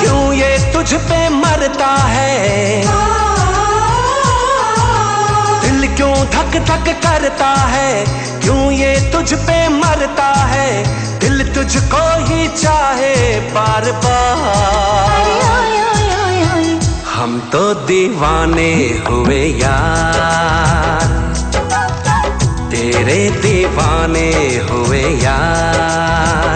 क्यों ये तुझ पे मरता है? दिल क्यों धक धक करता है? क्यों ये तुझ पे मरता है? दिल तुझको ही चाहे बार बार। हम तो दीवाने हुए यार। तेरे दीवाने हुए यार।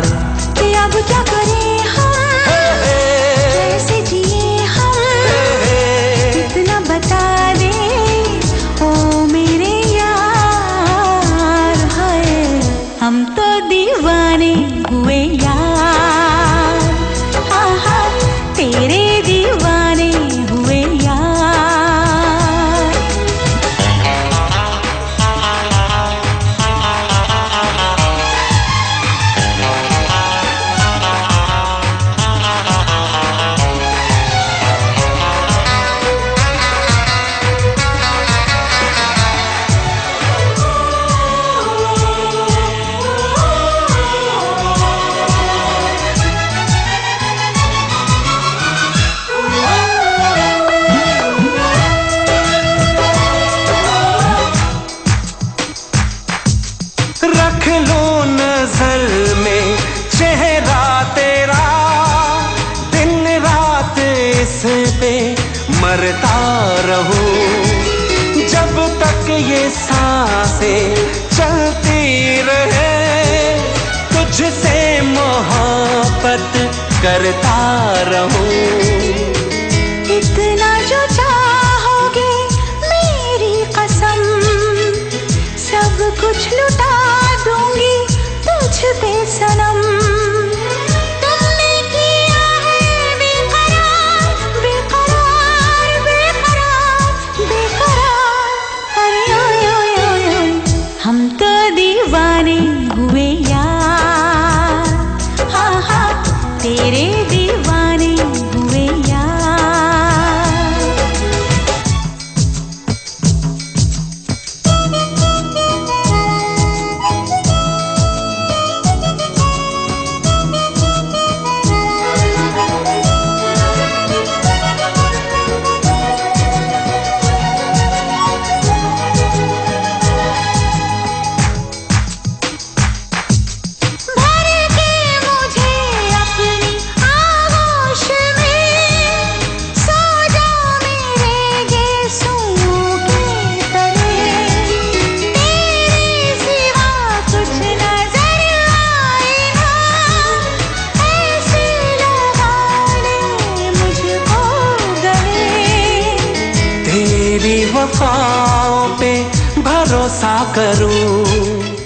बातें चलती रहे तुझसे मोहब्बत करता रहूँ। तेरे बेवफाओं पे भरोसा करूँ।